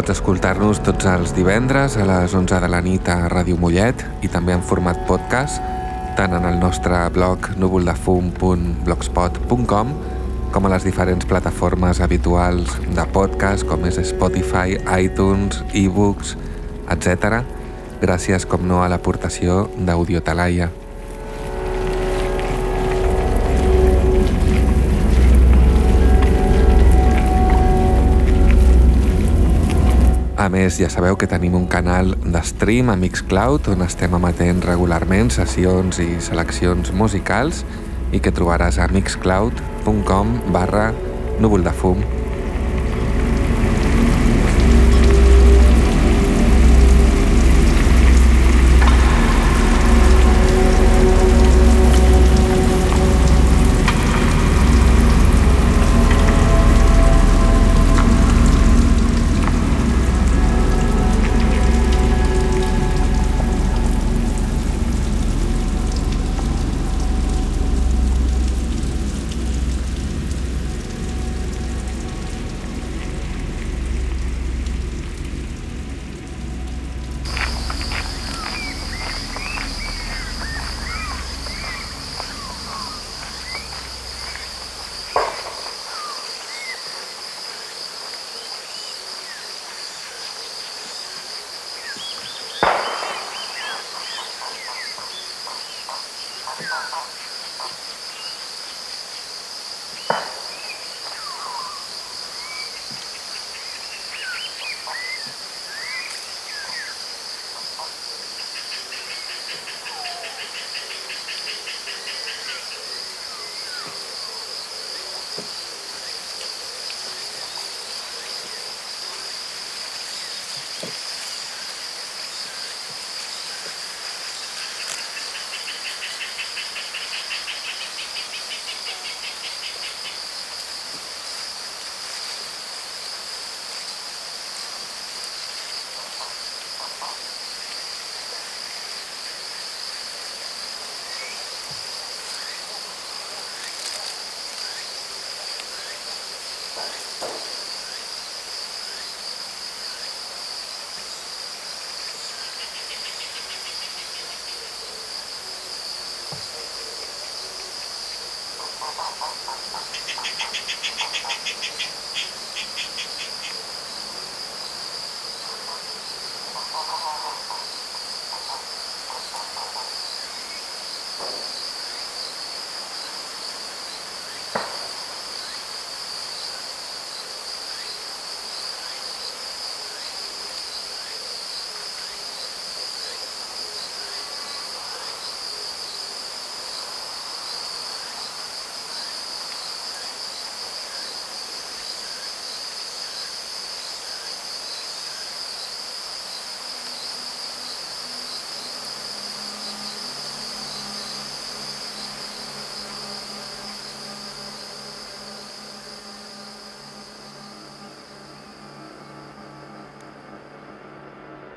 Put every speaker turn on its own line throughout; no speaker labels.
Pots escoltar-nos tots els divendres a les 11 de la nit a Ràdio Mollet i també en format podcast, tant en el nostre blog núvoldefum.blogspot.com com a les diferents plataformes habituals de podcast com és Spotify, iTunes, ebooks, etc. Gràcies, com no, a l'aportació d'Audio A més, ja sabeu que tenim un canal de stream a Mixcloud on estem emetent regularment sessions i seleccions musicals i que trobaràs a mixcloud.com barra núvol de fum.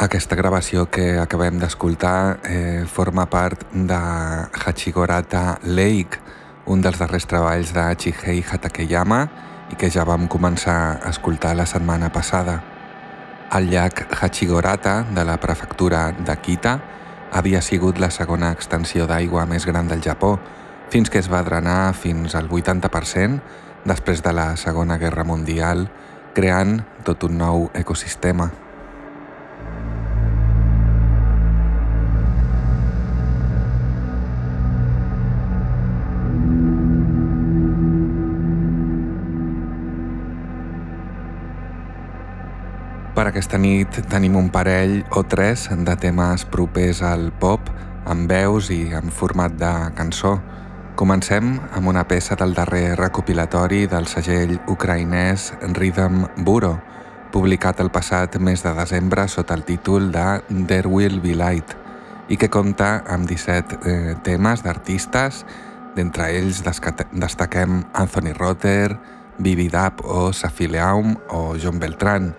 Aquesta gravació que acabem d'escoltar eh, forma part de Hachigorata Lake, un dels darrers treballs de Chihei Hatakeyama i que ja vam començar a escoltar la setmana passada. El llac Hachigorata de la prefectura d'Akita havia sigut la segona extensió d'aigua més gran del Japó, fins que es va drenar fins al 80% després de la Segona Guerra Mundial, creant tot un nou ecosistema. Per aquesta nit tenim un parell o tres de temes propers al pop, amb veus i en format de cançó. Comencem amb una peça del darrer recopilatori del segell ucraïnès Rhythm Buro, publicat el passat mes de desembre sota el títol de There Will Be Light i que compta amb 17 eh, temes d'artistes, d'entre ells destaquem Anthony Rotter, Bibi Dab o Safileaum o John Beltran,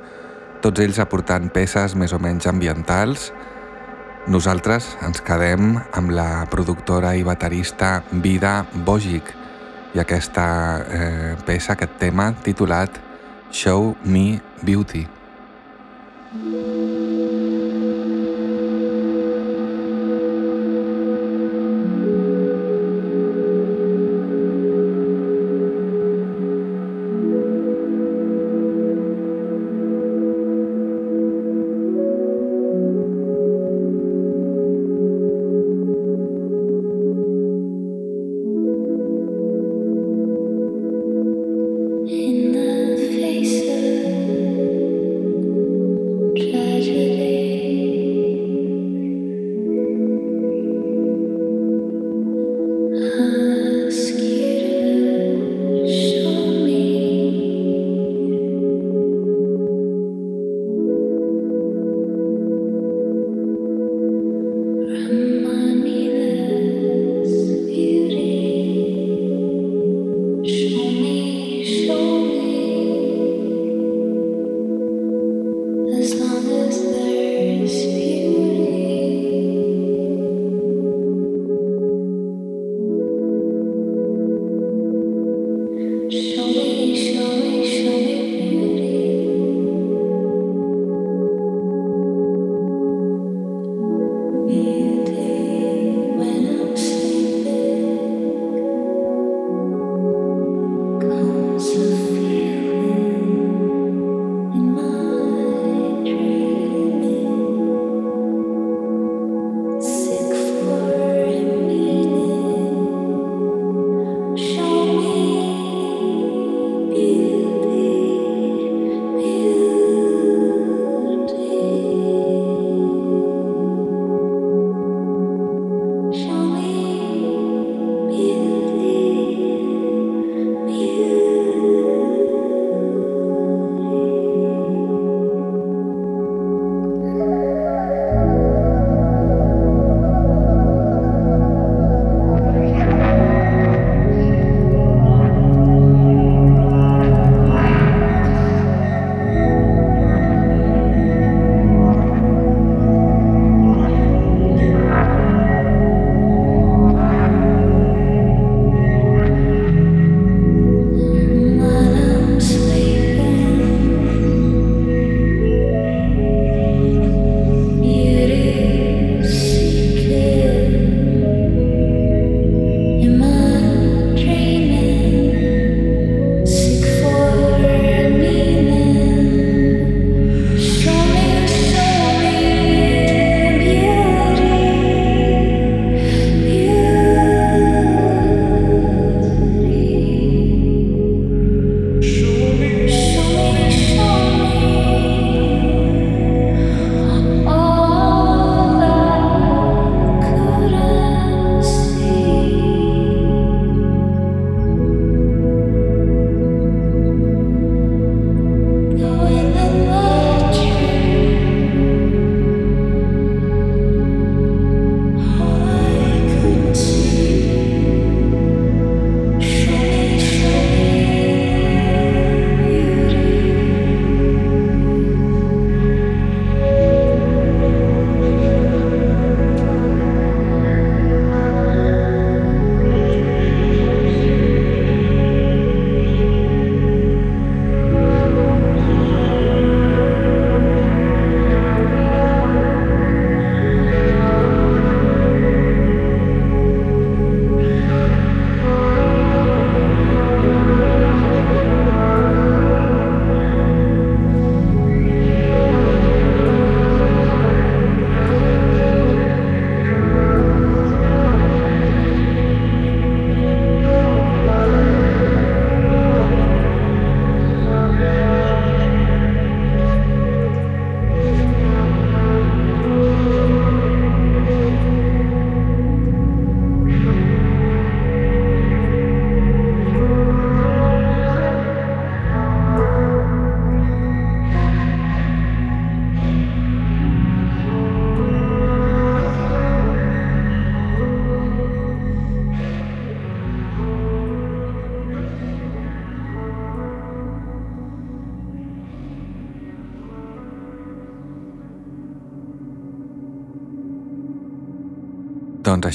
tots ells aportant peces més o menys ambientals. Nosaltres ens quedem amb la productora i baterista Vida Bojic i aquesta eh, peça, aquest tema titulat Show Me Beauty. In the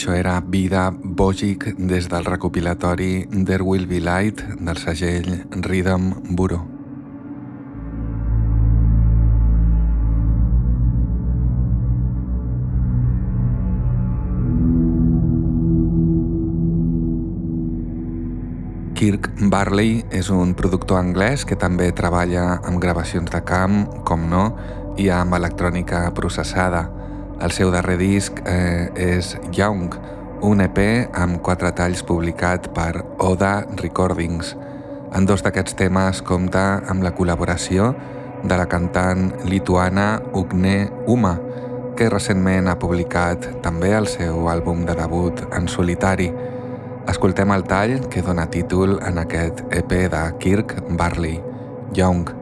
això era Vida Bogic des del recopilatori There Will Be Light del segell Rhythm Bureau. Kirk Barley és un productor anglès que també treballa amb gravacions de camp, com no, i amb electrònica processada. El seu darrer disc eh, és Young, un EP amb quatre talls publicat per Oda Recordings. En dos d'aquests temes compta amb la col·laboració de la cantant lituana Ugne Uma, que recentment ha publicat també el seu àlbum de debut en solitari. Escoltem el tall que dona títol en aquest EP de Kirk Barley, Young.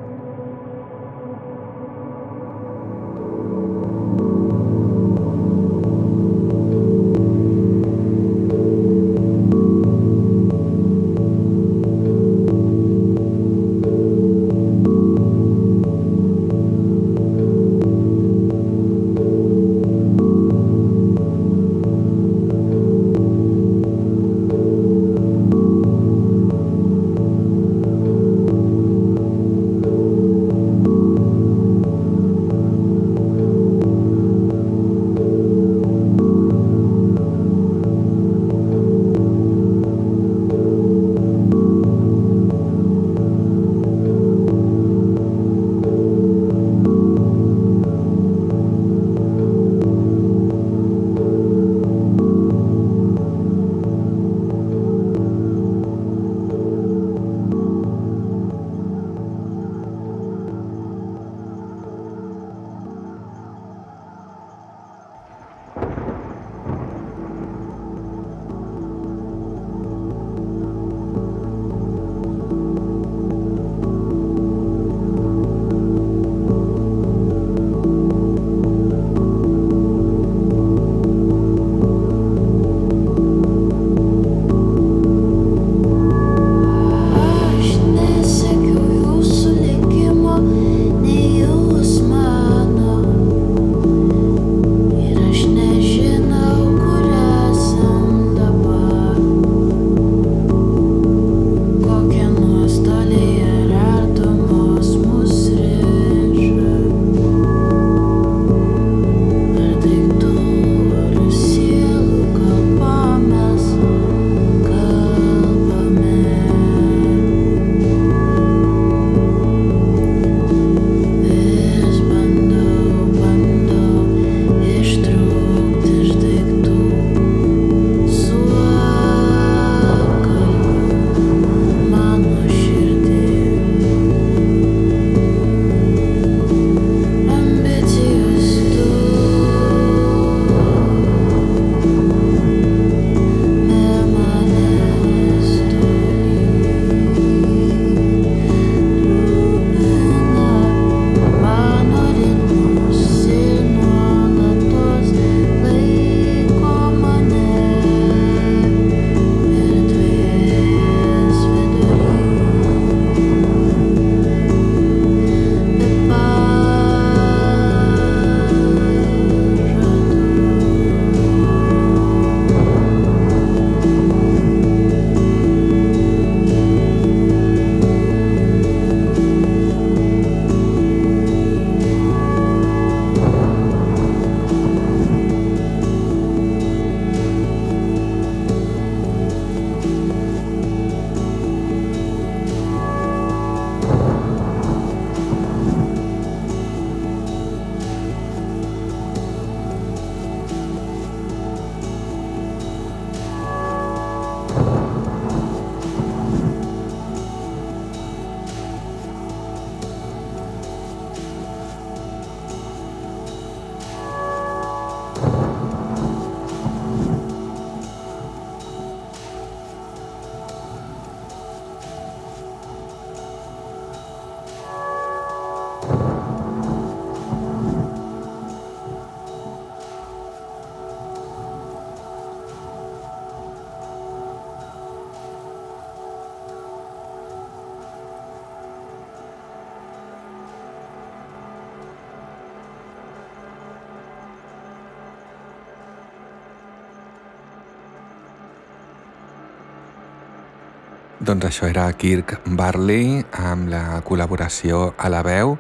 Doncs això era Kirk Barley amb la col·laboració a la veu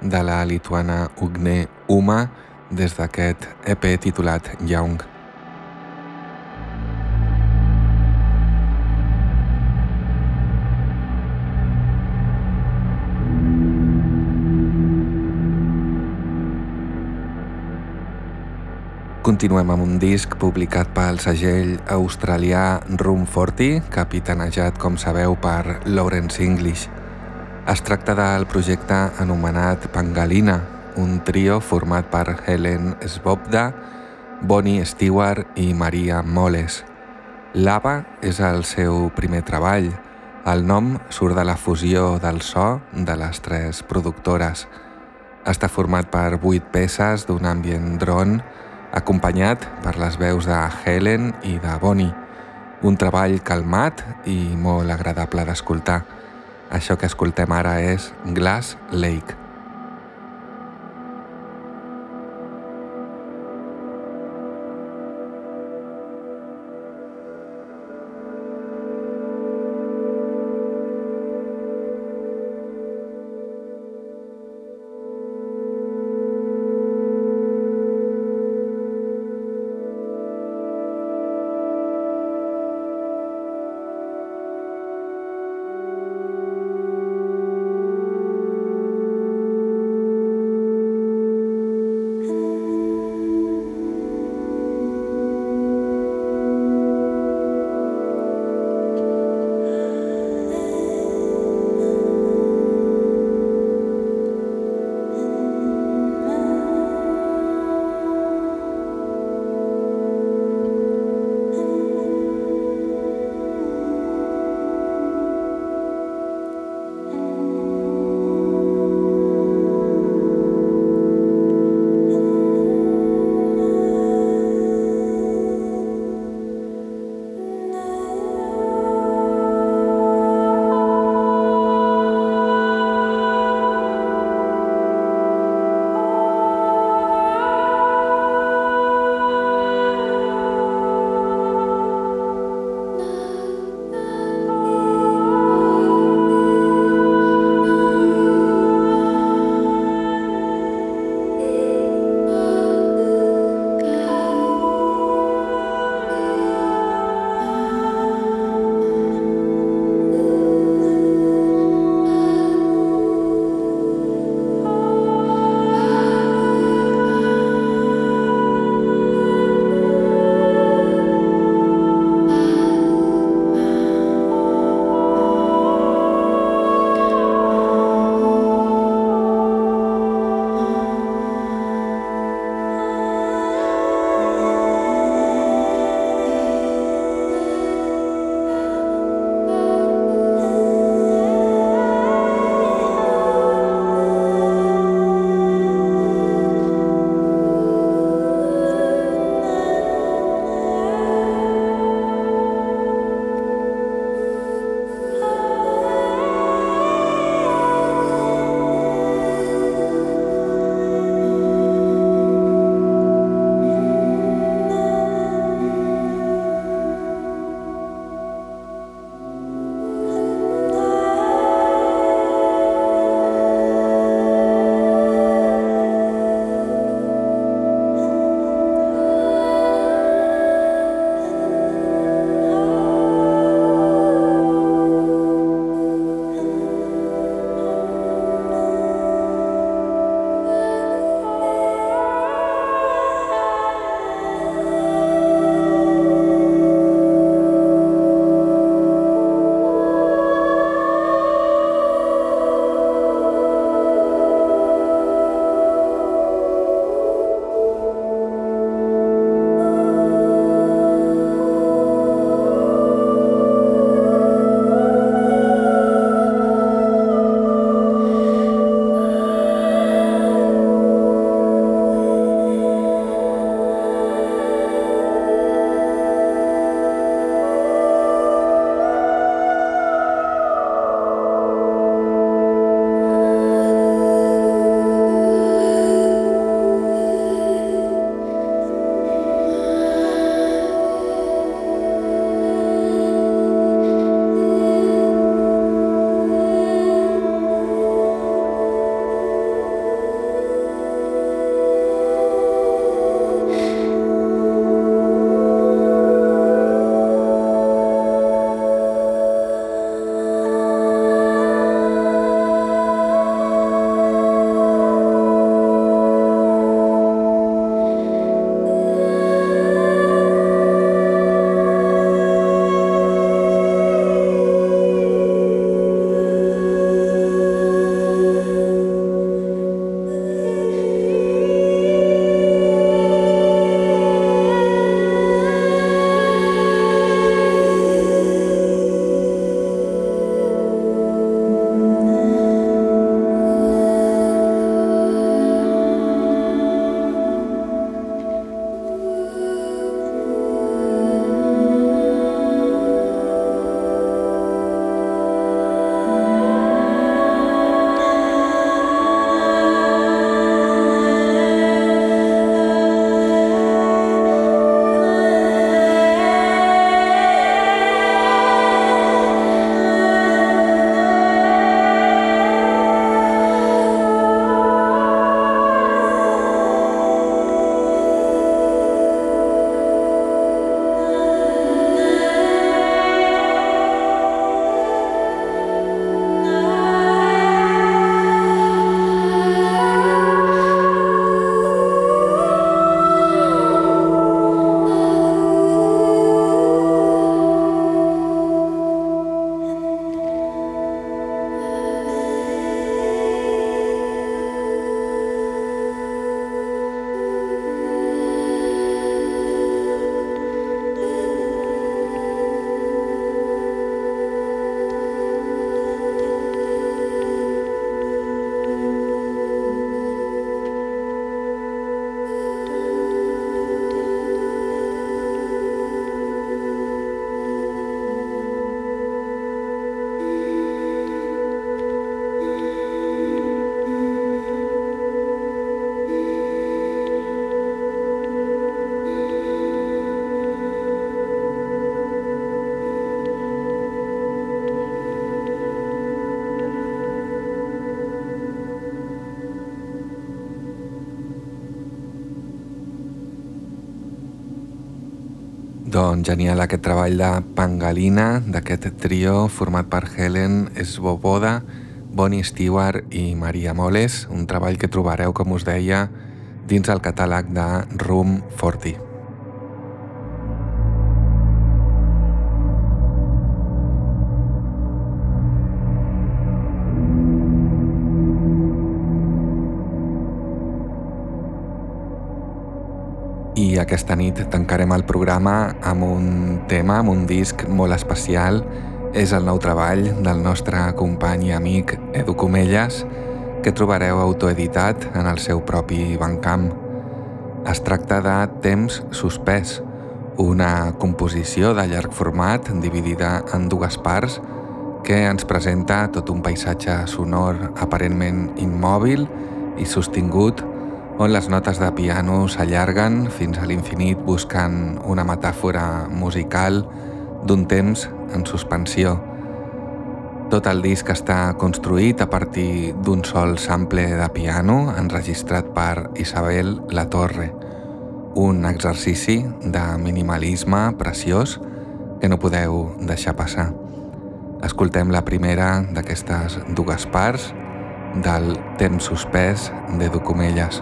de la lituana Ugne Uma des d'aquest EP titulat Young. Continuem amb un disc publicat pel segell australià Room 40, capitanejat, com sabeu, per Lawrence English. Es tracta del projecte anomenat Pangalina, un trio format per Helen Svobda, Bonnie Stewart i Maria Moles. Lava és el seu primer treball. El nom surt de la fusió del so de les tres productores. Està format per vuit peces d'un ambient drone acompanyat per les veus de Helen i de Bonnie. Un treball calmat i molt agradable d'escoltar. Això que escoltem ara és Glass Lake. Doncs genial aquest treball de Pangalina, d'aquest trio format per Helen Svoboda, Bonnie Stewart i Maria Moles, un treball que trobareu, com us deia, dins el catàleg de Room 40. Nit tancarem el programa amb un tema, amb un disc molt especial. És el nou treball del nostre company i amic Edu Comelles, que trobareu autoeditat en el seu propi bancamp. Es tracta de Temps suspès, una composició de llarg format dividida en dues parts que ens presenta tot un paisatge sonor aparentment immòbil i sostingut on les notes de piano s'allarguen fins a l'infinit buscant una metàfora musical d'un temps en suspensió. Tot el disc està construït a partir d'un sol sample de piano enregistrat per Isabel La Torre, un exercici de minimalisme preciós que no podeu deixar passar. Escoltem la primera d'aquestes dues parts del temps suspès de Documelles.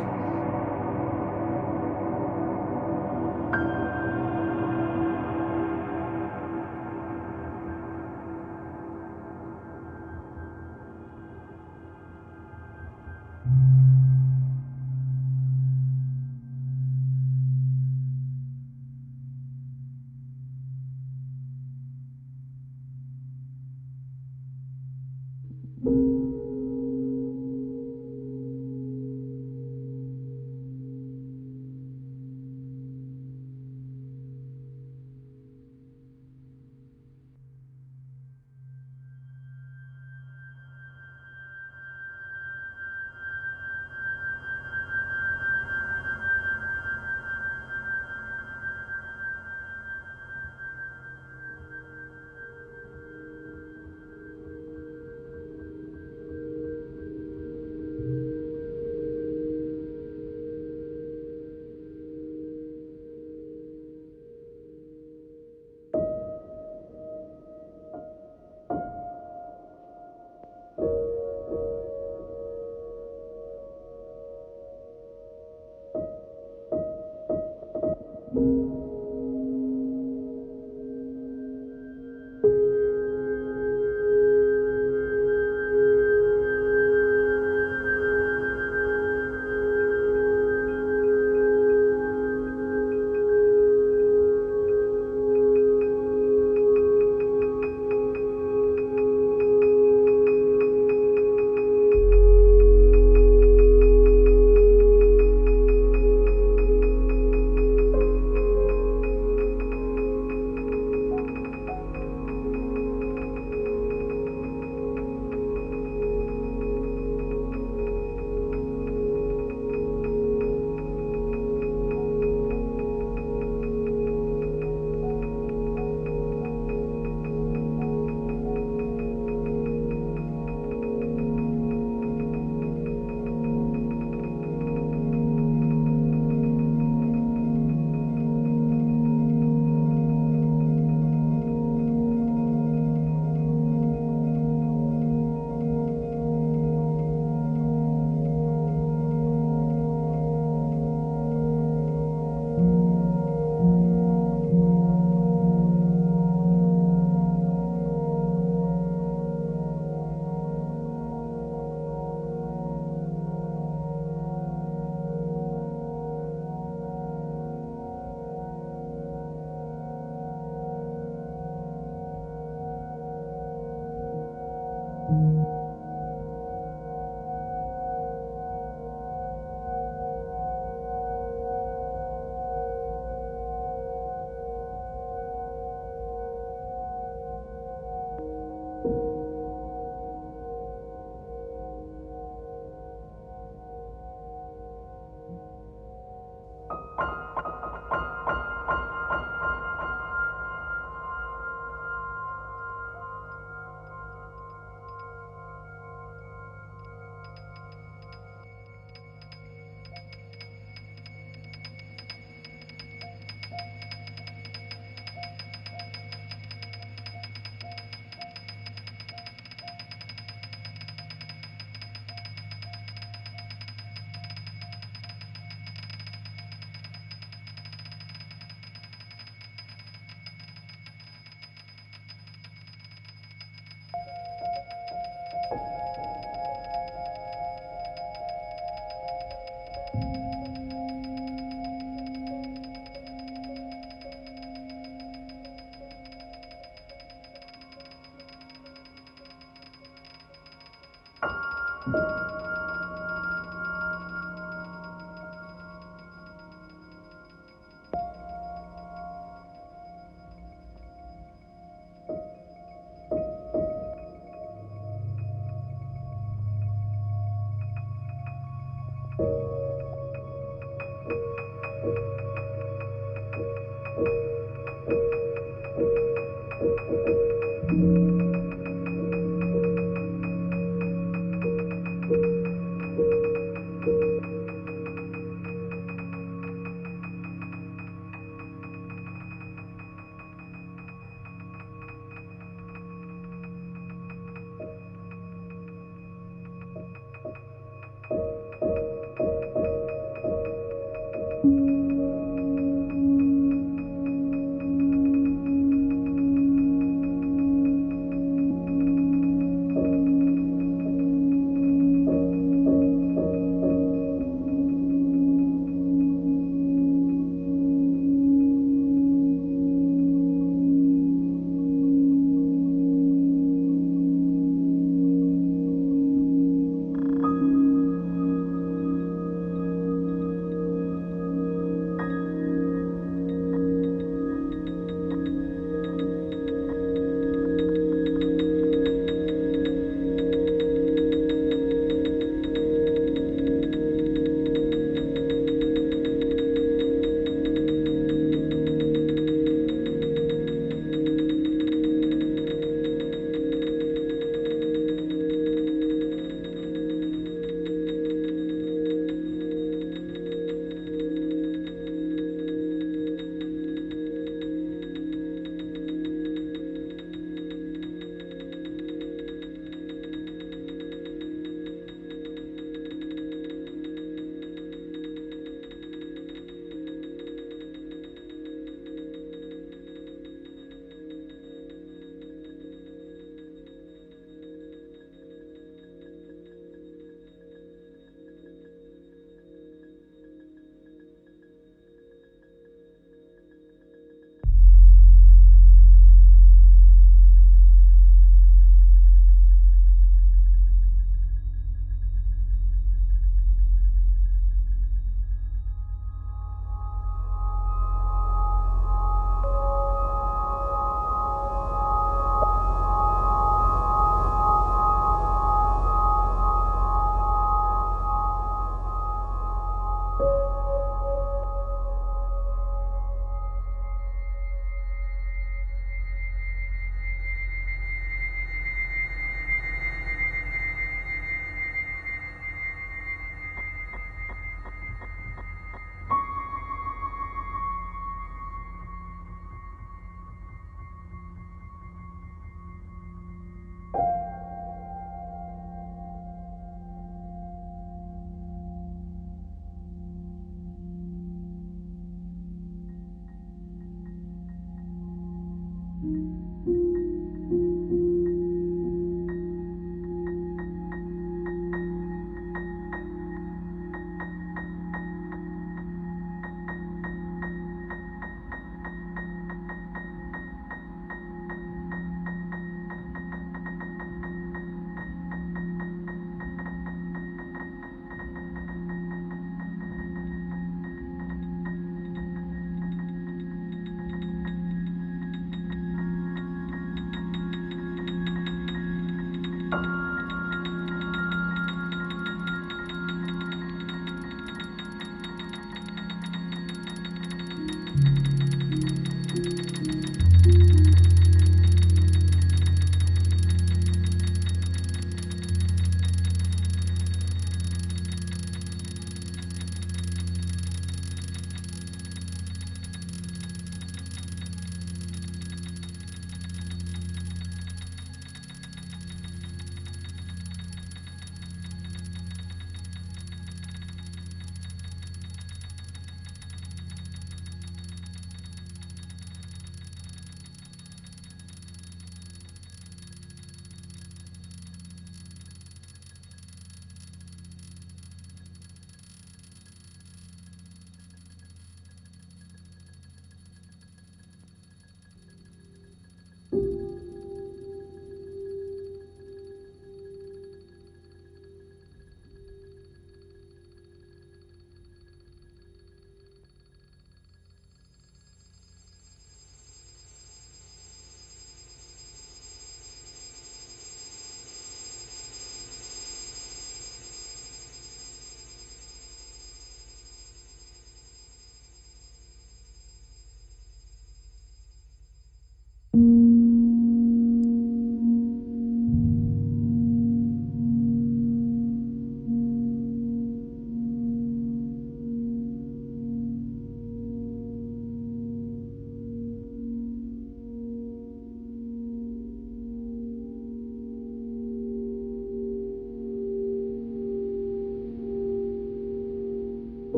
You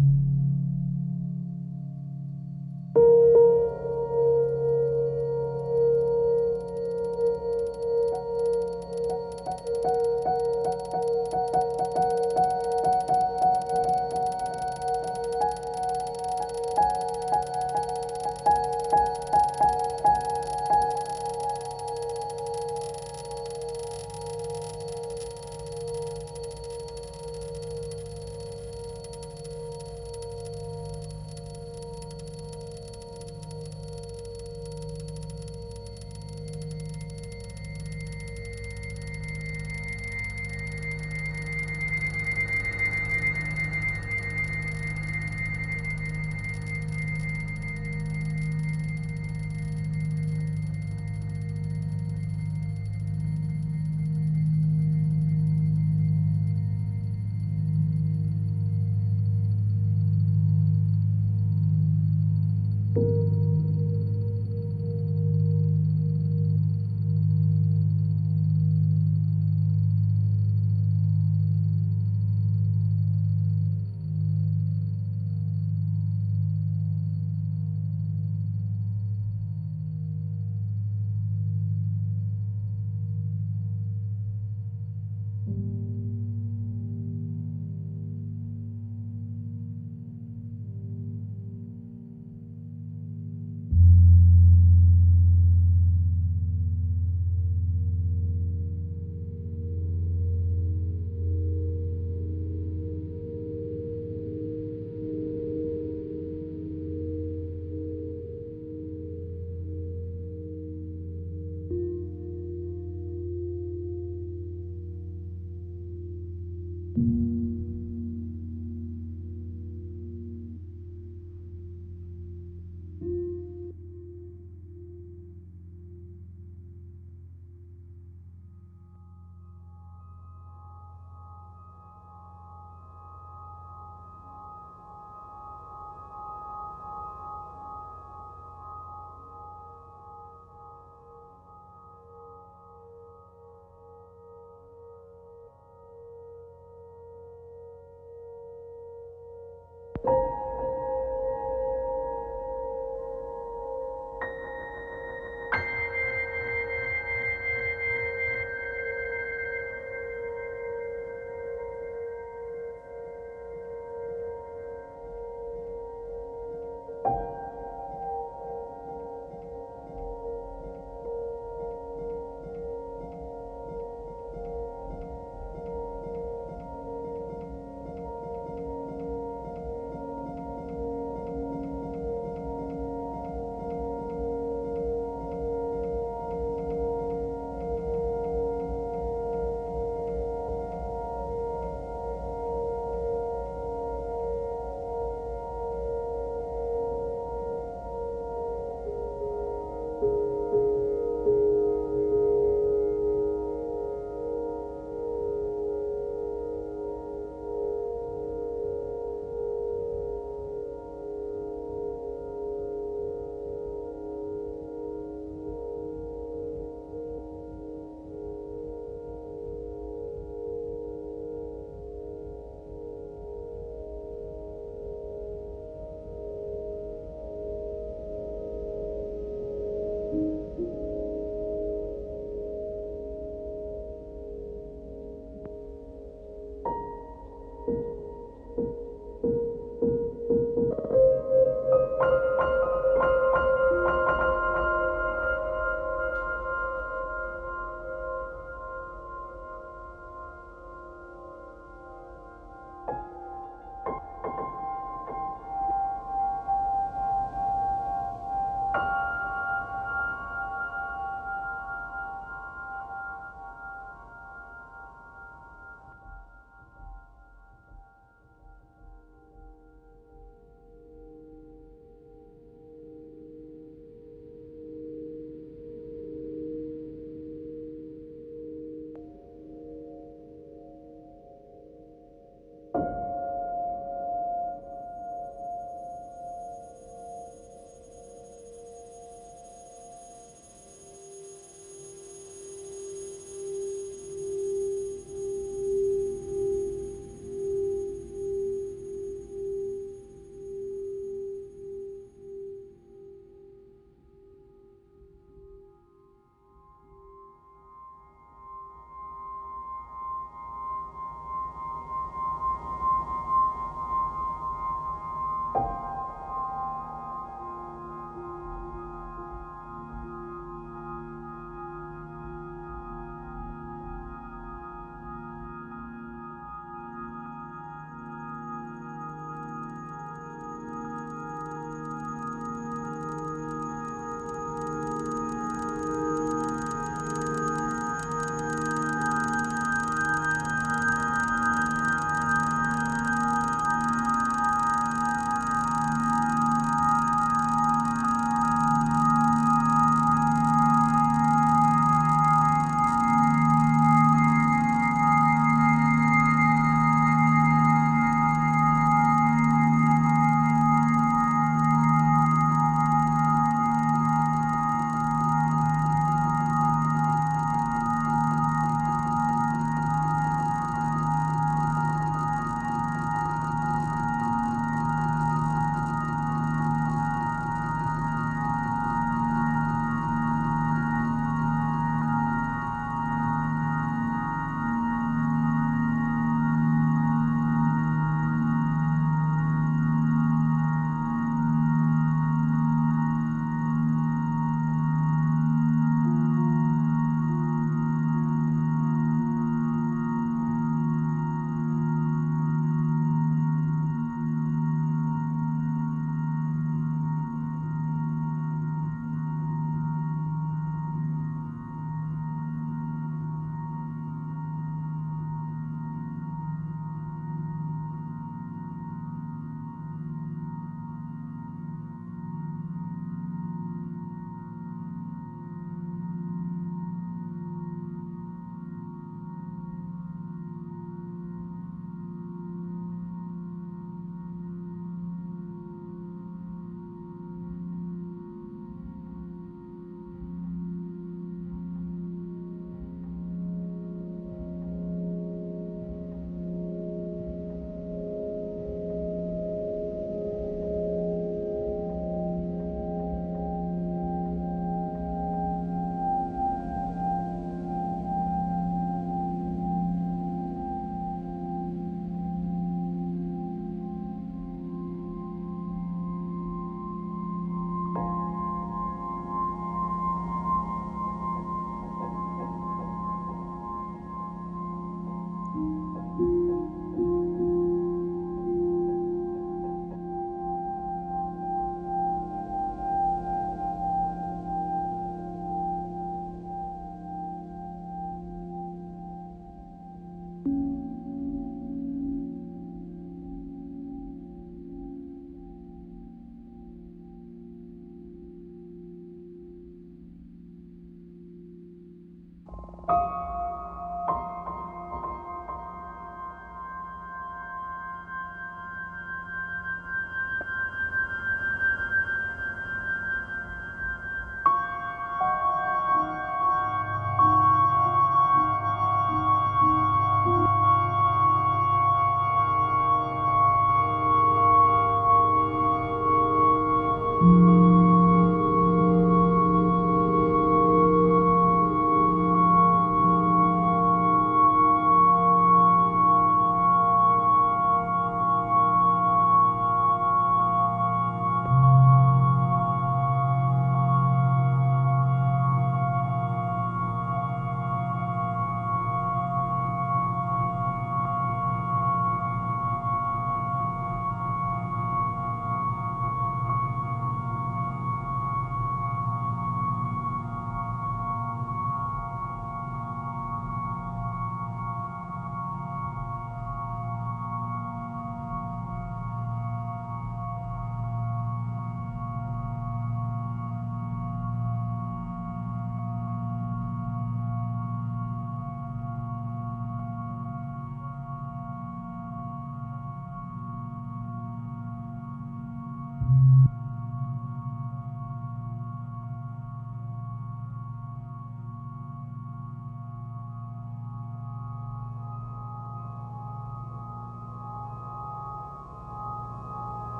thank you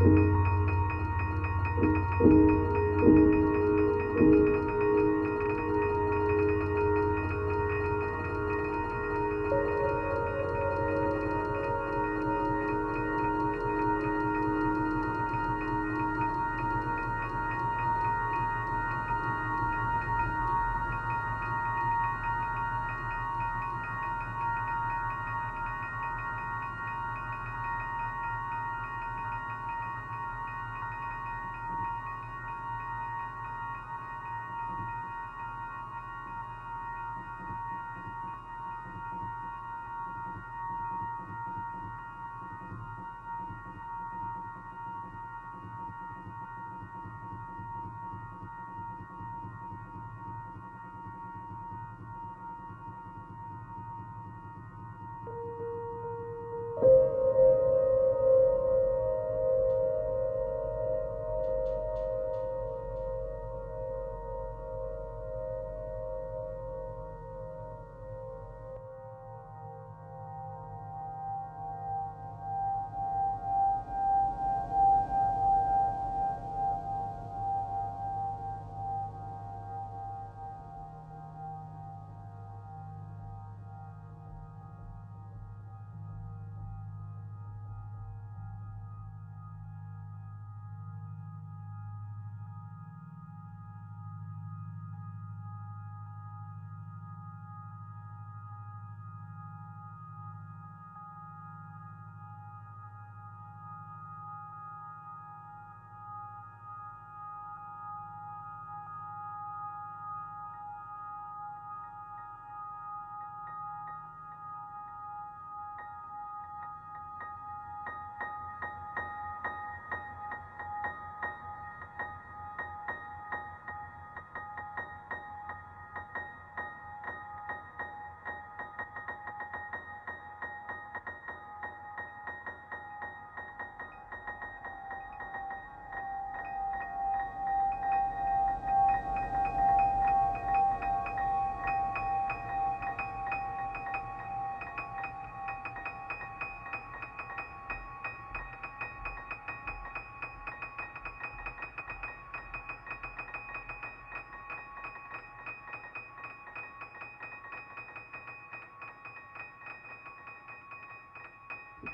Música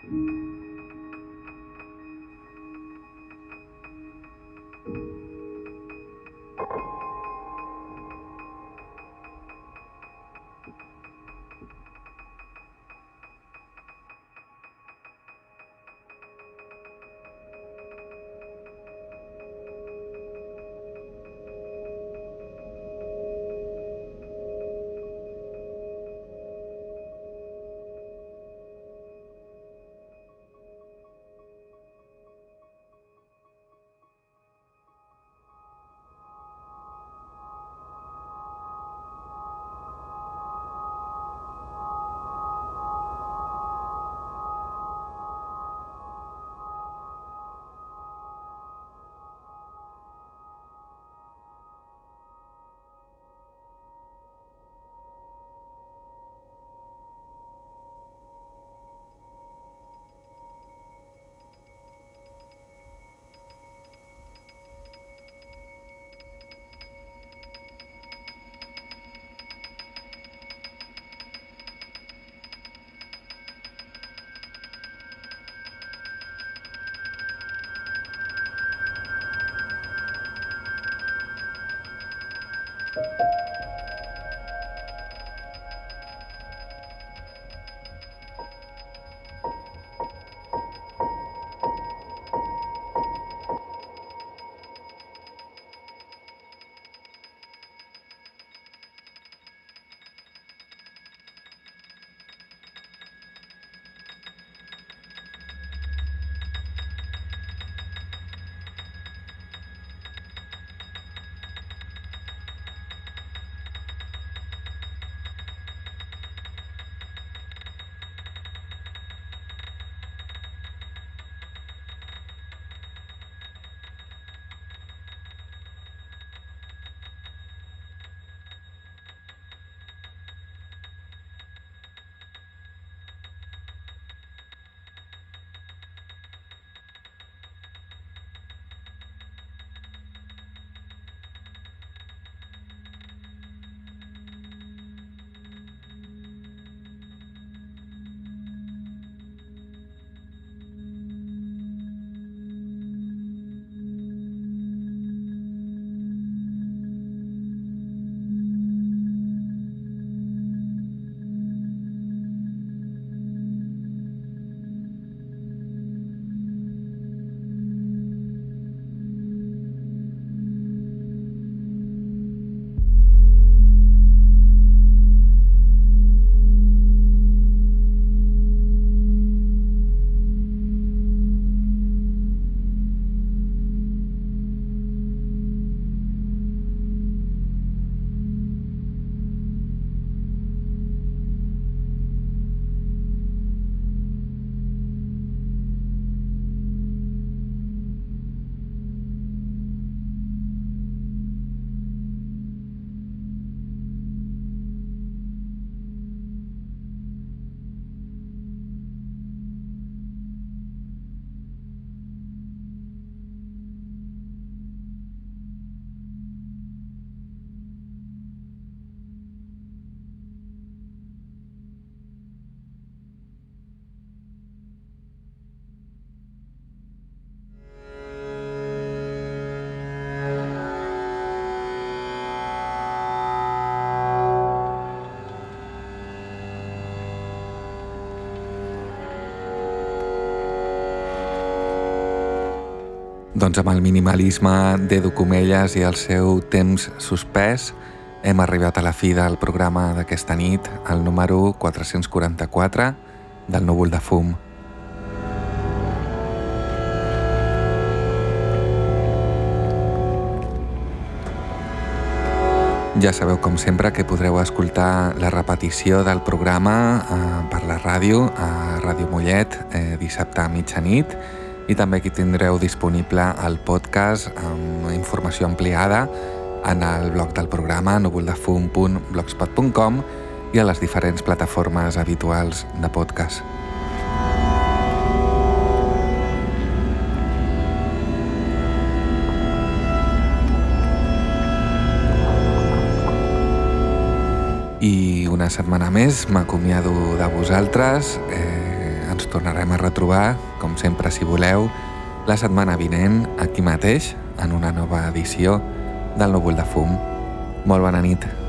thank you
Doncs amb el minimalisme d'Edu Comelles i el seu temps suspès hem arribat a la fi del programa d'aquesta nit, el número 444 del núvol de fum. Ja sabeu, com sempre, que podreu escoltar la repetició del programa eh, per la ràdio, a Ràdio Mollet, eh, dissabte a mitjanit, i també aquí tindreu disponible el podcast amb informació ampliada en el blog del programa núvoldefum.blogspot.com i a les diferents plataformes habituals de podcast. I una setmana més m'acomiado de vosaltres, eh, ens tornarem a retrobar, com sempre si voleu, la setmana vinent, aquí mateix, en una nova edició del Núvol de Fum. Molt bona nit.